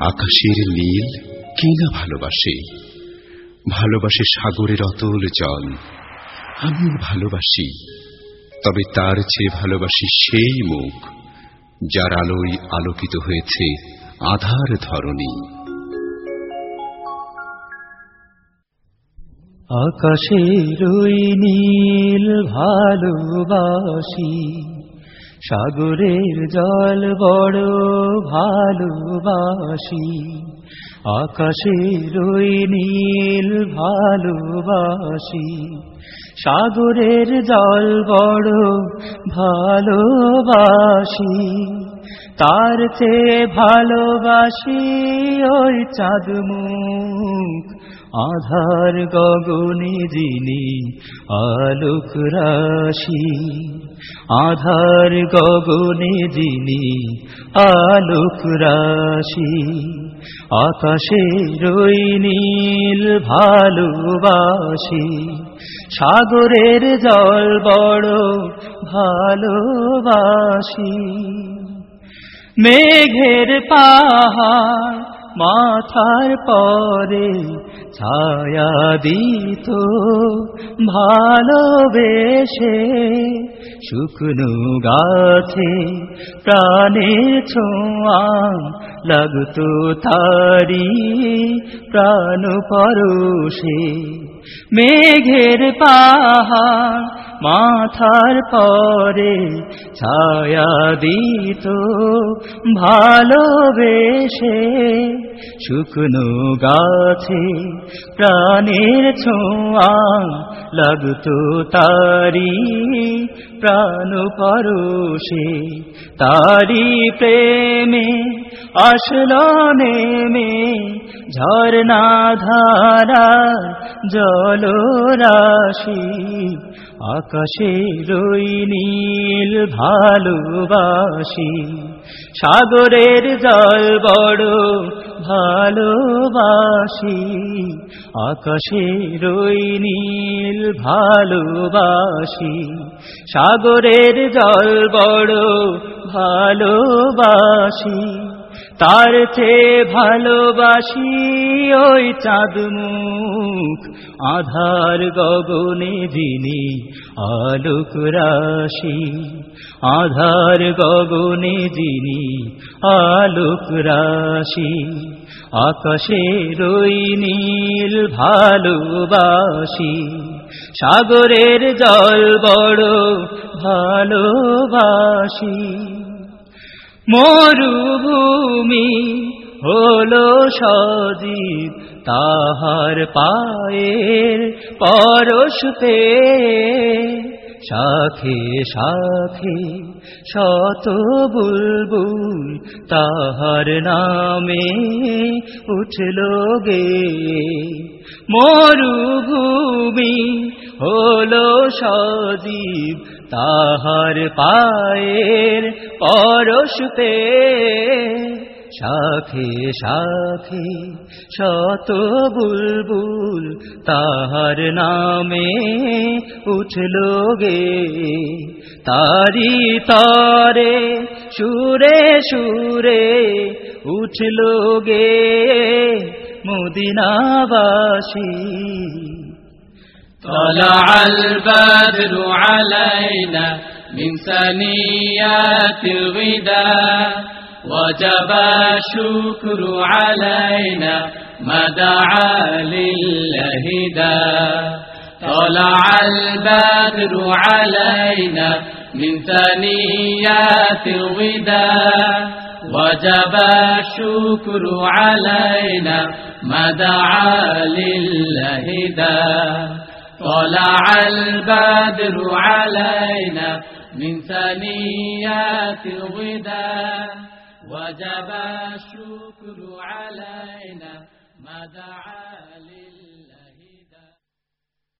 আকাশের নীল কে না ভালোবাসে? ভালোবাসে সাগরের অতল জল। আমিও ভালোবাসি। তবে তার চেয়ে ভালোবাসি সেই মুখ, যার আলোয় আলোকিত হয়েছে আধার ধরণী। আকাশের নীল ভালোবাসি। সাগরের জল বড় ভালোবাসি, আকাশের ওই নীল ভালোবাসি। সাগরের জল বড় ভালোবাসি, তার চেয়ে ভালোবাসি ওই চাঁদ মুখ। আধার গগনে যিনি আলোক রাশি। আধার গগনে যিনি আলোক রাশি। আকাশে রই নীল ভালোবাসি। সাগরের জল বড় ভালোবাসি। মেঘের পাহাড় মাথার পরে ছায়া দিত ভালোবেসে শুকনো গাছে প্রাণে ছোঁয়া লাগতো তারি প্রাণ পরশে। মেঘের পাহাড় মাথার পরে ছায়া দিত, ভালোবেসে শুকনো গাছে প্রাণের ছোঁয়া লাগতো তারি প্রাণ পরশে তারি প্রেমে আসলো নেমে ঝর্ণা ধারা জলরাশি আকাশে রই নীল ভালোবাসি। সাগরের জল বড় ভালোবাসি। আকাশে রই নীল ভালোবাসি। সাগরের জল বড় ভালোবাসি। তার চেয়ে ভালোবাসি ওই চাঁদ মুখ আধার গগনে যিনি আলোক রাশি। আধার গগনে যিনি আলোক রাশি। আকাশে রই নীল ভালোবাসি। সাগরের জল বড় ভালোবাসি। মরুভূমি হলো সজীব তাহার পায়ের পরশতে। শাখে শাখে শত বুলবুল তাহার নামে উঠল গে। মরুভূমি হলো সজীব তাহার পায়ের পরশতে শাখে শাখে শত বুলবুল তাহার নামে উঠল গে তারি তরে সুরে সুরে উঠল গে মদিনাবাসী طلع البدر علينا من ثنيات الغداء وجب الشكر علينا ما دعا لله دا طلع البدر علينا من ثنيات الغداء وجب الشكر علينا ما دعا لله دا طلع البدر علينا من ثنيات الغداء وجب الشكر علينا ما دعا